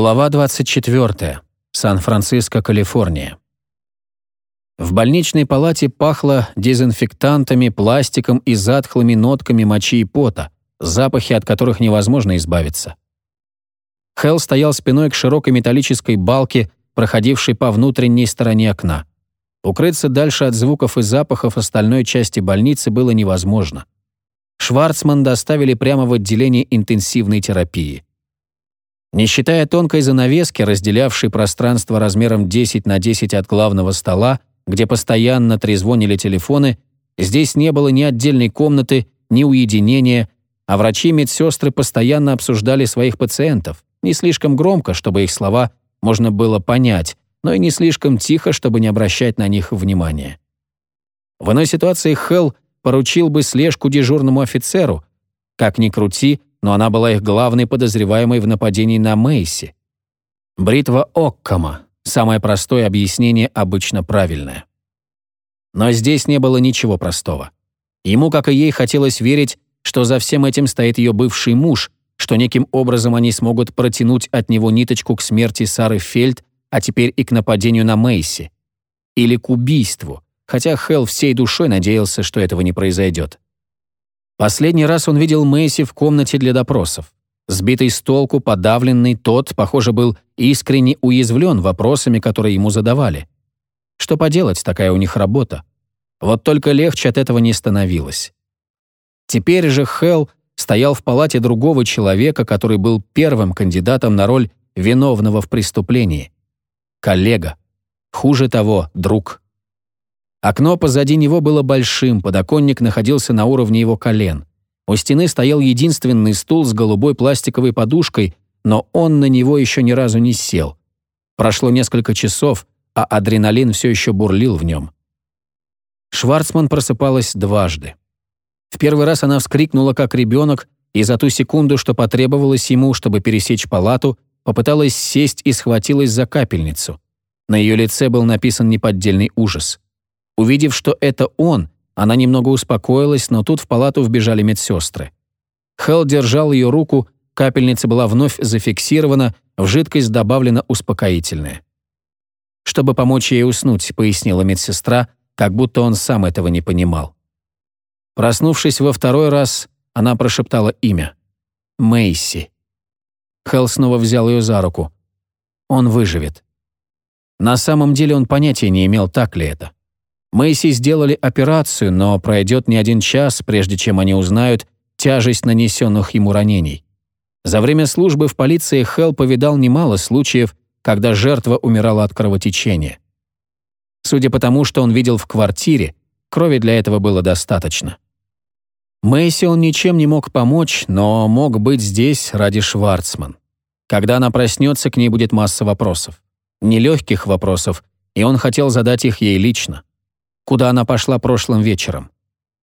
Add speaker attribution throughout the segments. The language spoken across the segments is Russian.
Speaker 1: Глава 24. Сан-Франциско, Калифорния. В больничной палате пахло дезинфектантами, пластиком и затхлыми нотками мочи и пота, запахи от которых невозможно избавиться. Хелл стоял спиной к широкой металлической балке, проходившей по внутренней стороне окна. Укрыться дальше от звуков и запахов остальной части больницы было невозможно. Шварцман доставили прямо в отделение интенсивной терапии. Не считая тонкой занавески, разделявшей пространство размером 10 на 10 от главного стола, где постоянно трезвонили телефоны, здесь не было ни отдельной комнаты, ни уединения, а врачи и медсестры постоянно обсуждали своих пациентов, не слишком громко, чтобы их слова можно было понять, но и не слишком тихо, чтобы не обращать на них внимания. В иной ситуации Хелл поручил бы слежку дежурному офицеру. Как ни крути, но она была их главной подозреваемой в нападении на Мейси. Бритва Оккама — самое простое объяснение, обычно правильное. Но здесь не было ничего простого. Ему, как и ей, хотелось верить, что за всем этим стоит ее бывший муж, что неким образом они смогут протянуть от него ниточку к смерти Сары Фельд, а теперь и к нападению на Мейси. Или к убийству, хотя Хелл всей душой надеялся, что этого не произойдет. Последний раз он видел Мэйси в комнате для допросов. Сбитый с толку, подавленный, тот, похоже, был искренне уязвлен вопросами, которые ему задавали. Что поделать, такая у них работа. Вот только легче от этого не становилось. Теперь же Хелл стоял в палате другого человека, который был первым кандидатом на роль виновного в преступлении. Коллега. Хуже того, друг. Окно позади него было большим, подоконник находился на уровне его колен. У стены стоял единственный стул с голубой пластиковой подушкой, но он на него еще ни разу не сел. Прошло несколько часов, а адреналин все еще бурлил в нем. Шварцман просыпалась дважды. В первый раз она вскрикнула, как ребенок, и за ту секунду, что потребовалось ему, чтобы пересечь палату, попыталась сесть и схватилась за капельницу. На ее лице был написан неподдельный ужас. Увидев, что это он, она немного успокоилась, но тут в палату вбежали медсестры. Хелл держал ее руку, капельница была вновь зафиксирована, в жидкость добавлено успокоительное. «Чтобы помочь ей уснуть», — пояснила медсестра, как будто он сам этого не понимал. Проснувшись во второй раз, она прошептала имя. Мэйси. Хелл снова взял ее за руку. Он выживет. На самом деле он понятия не имел, так ли это. Мэйси сделали операцию, но пройдет не один час, прежде чем они узнают тяжесть нанесенных ему ранений. За время службы в полиции Хелл повидал немало случаев, когда жертва умирала от кровотечения. Судя по тому, что он видел в квартире, крови для этого было достаточно. Мэйси он ничем не мог помочь, но мог быть здесь ради Шварцман. Когда она проснется, к ней будет масса вопросов. Нелегких вопросов, и он хотел задать их ей лично куда она пошла прошлым вечером,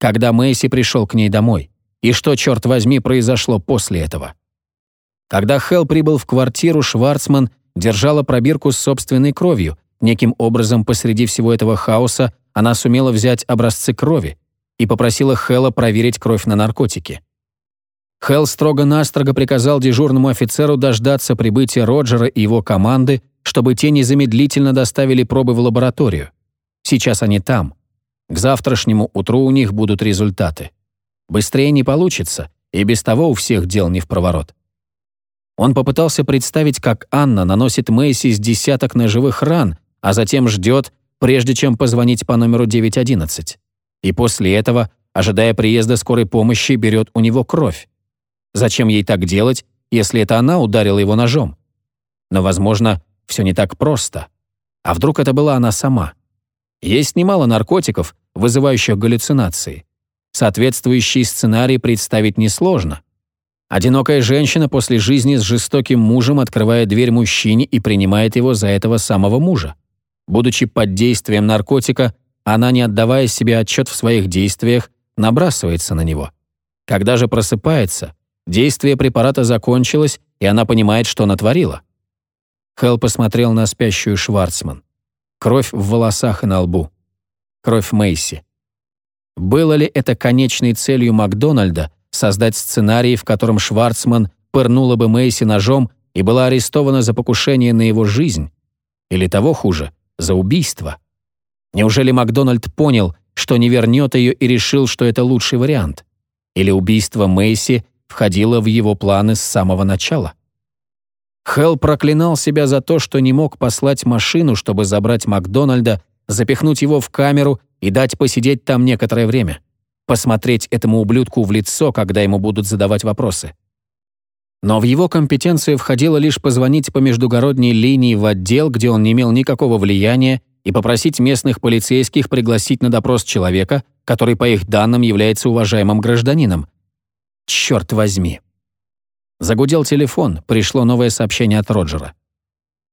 Speaker 1: когда Мэйси пришел к ней домой, и что, черт возьми, произошло после этого. Когда Хелл прибыл в квартиру, Шварцман держала пробирку с собственной кровью. Неким образом посреди всего этого хаоса она сумела взять образцы крови и попросила Хэлла проверить кровь на наркотики. Хелл строго-настрого приказал дежурному офицеру дождаться прибытия Роджера и его команды, чтобы те незамедлительно доставили пробы в лабораторию. Сейчас они там. К завтрашнему утру у них будут результаты. Быстрее не получится, и без того у всех дел не в проворот. Он попытался представить, как Анна наносит Мэйси с десяток ножевых ран, а затем ждет, прежде чем позвонить по номеру 911. И после этого, ожидая приезда скорой помощи, берет у него кровь. Зачем ей так делать, если это она ударила его ножом? Но, возможно, все не так просто. А вдруг это была она сама? Есть немало наркотиков, вызывающих галлюцинации. Соответствующий сценарий представить несложно. Одинокая женщина после жизни с жестоким мужем открывает дверь мужчине и принимает его за этого самого мужа. Будучи под действием наркотика, она, не отдавая себе отчет в своих действиях, набрасывается на него. Когда же просыпается, действие препарата закончилось, и она понимает, что натворила. Хелл посмотрел на спящую Шварцман. Кровь в волосах и на лбу. Кровь Мейси. Было ли это конечной целью Макдональда создать сценарий, в котором Шварцман пырнула бы Мейси ножом и была арестована за покушение на его жизнь. Или того хуже, за убийство. Неужели Макдональд понял, что не вернет ее и решил, что это лучший вариант? Или убийство Мэйси входило в его планы с самого начала? Хелл проклинал себя за то, что не мог послать машину, чтобы забрать Макдональда, запихнуть его в камеру и дать посидеть там некоторое время. Посмотреть этому ублюдку в лицо, когда ему будут задавать вопросы. Но в его компетенцию входило лишь позвонить по междугородней линии в отдел, где он не имел никакого влияния, и попросить местных полицейских пригласить на допрос человека, который, по их данным, является уважаемым гражданином. Черт возьми. Загудел телефон, пришло новое сообщение от Роджера.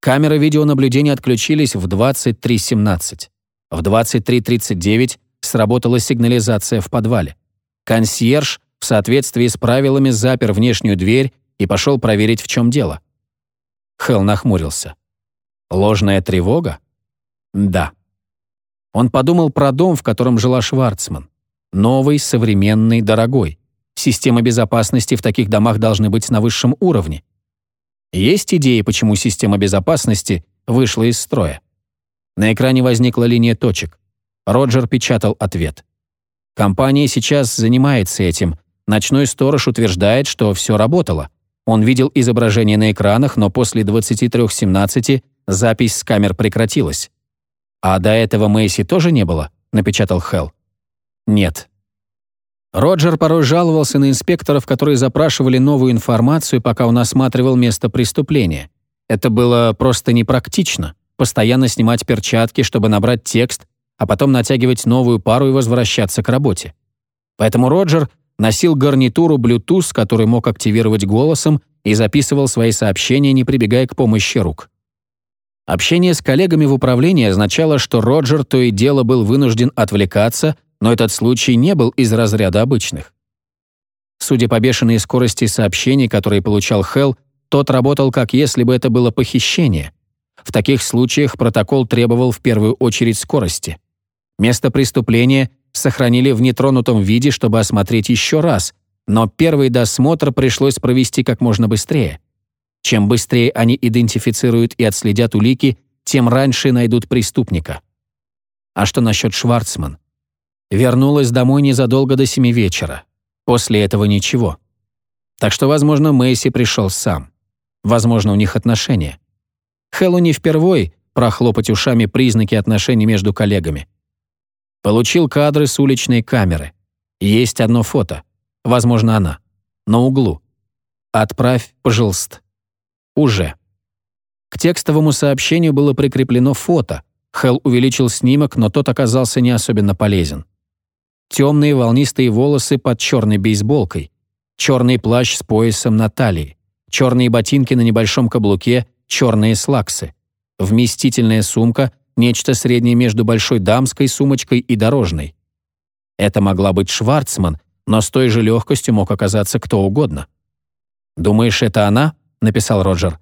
Speaker 1: Камеры видеонаблюдения отключились в 23.17. В 23.39 сработала сигнализация в подвале. Консьерж в соответствии с правилами запер внешнюю дверь и пошел проверить, в чем дело. Хелл нахмурился. Ложная тревога? Да. Он подумал про дом, в котором жила Шварцман. Новый, современный, дорогой. Система безопасности в таких домах должны быть на высшем уровне. Есть идеи, почему система безопасности вышла из строя. На экране возникла линия точек. Роджер печатал ответ. Компания сейчас занимается этим. Ночной сторож утверждает, что все работало. Он видел изображение на экранах, но после 23.17 запись с камер прекратилась. «А до этого Мэйси тоже не было?» — напечатал Хелл. «Нет». Роджер порой жаловался на инспекторов, которые запрашивали новую информацию, пока он осматривал место преступления. Это было просто непрактично — постоянно снимать перчатки, чтобы набрать текст, а потом натягивать новую пару и возвращаться к работе. Поэтому Роджер носил гарнитуру Bluetooth, который мог активировать голосом и записывал свои сообщения, не прибегая к помощи рук. Общение с коллегами в управлении означало, что Роджер то и дело был вынужден отвлекаться, но этот случай не был из разряда обычных. Судя по бешеной скорости сообщений, которые получал Хелл, тот работал как если бы это было похищение. В таких случаях протокол требовал в первую очередь скорости. Место преступления сохранили в нетронутом виде, чтобы осмотреть еще раз, но первый досмотр пришлось провести как можно быстрее. Чем быстрее они идентифицируют и отследят улики, тем раньше найдут преступника. А что насчет Шварцман? Вернулась домой незадолго до семи вечера. После этого ничего. Так что, возможно, Мэйси пришел сам. Возможно, у них отношения. Хэллу не впервой прохлопать ушами признаки отношений между коллегами. Получил кадры с уличной камеры. Есть одно фото. Возможно, она. На углу. Отправь, пожалуйста. Уже. К текстовому сообщению было прикреплено фото. Хелл увеличил снимок, но тот оказался не особенно полезен. Темные волнистые волосы под черной бейсболкой, черный плащ с поясом на талии, черные ботинки на небольшом каблуке, черные слаксы, вместительная сумка — нечто среднее между большой дамской сумочкой и дорожной. Это могла быть Шварцман, но с той же легкостью мог оказаться кто угодно. «Думаешь, это она?» — написал Роджер.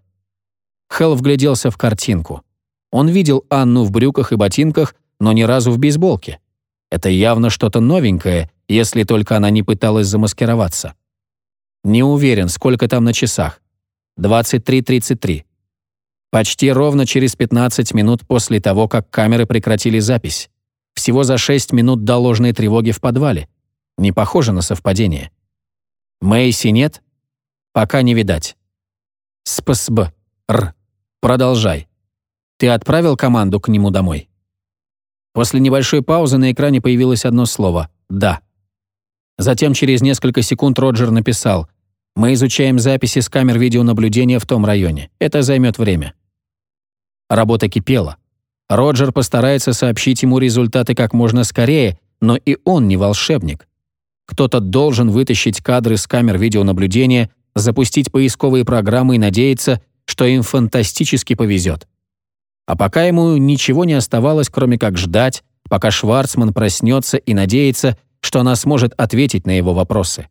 Speaker 1: Хелл вгляделся в картинку. Он видел Анну в брюках и ботинках, но ни разу в бейсболке. Это явно что-то новенькое, если только она не пыталась замаскироваться. Не уверен, сколько там на часах. 23.33. Почти ровно через 15 минут после того, как камеры прекратили запись. Всего за 6 минут до ложной тревоги в подвале. Не похоже на совпадение. Мэйси нет? Пока не видать. СПСБ. Р. Продолжай. Ты отправил команду к нему домой? После небольшой паузы на экране появилось одно слово «да». Затем через несколько секунд Роджер написал «Мы изучаем записи с камер видеонаблюдения в том районе. Это займет время». Работа кипела. Роджер постарается сообщить ему результаты как можно скорее, но и он не волшебник. Кто-то должен вытащить кадры с камер видеонаблюдения, запустить поисковые программы и надеяться, что им фантастически повезет. А пока ему ничего не оставалось, кроме как ждать, пока Шварцман проснется и надеется, что она сможет ответить на его вопросы.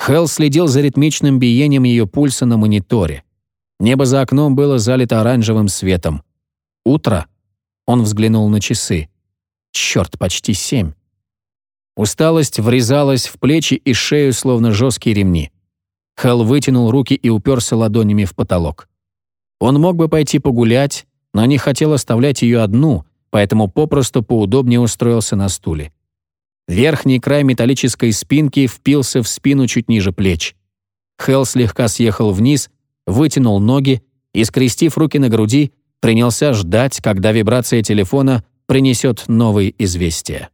Speaker 1: Хелл следил за ритмичным биением ее пульса на мониторе. Небо за окном было залито оранжевым светом. Утро. Он взглянул на часы. Черт, почти семь. Усталость врезалась в плечи и шею, словно жесткие ремни. Хелл вытянул руки и уперся ладонями в потолок. Он мог бы пойти погулять, но не хотел оставлять ее одну, поэтому попросту поудобнее устроился на стуле. Верхний край металлической спинки впился в спину чуть ниже плеч. Хелл слегка съехал вниз, вытянул ноги и, скрестив руки на груди, принялся ждать, когда вибрация телефона принесет новые известия.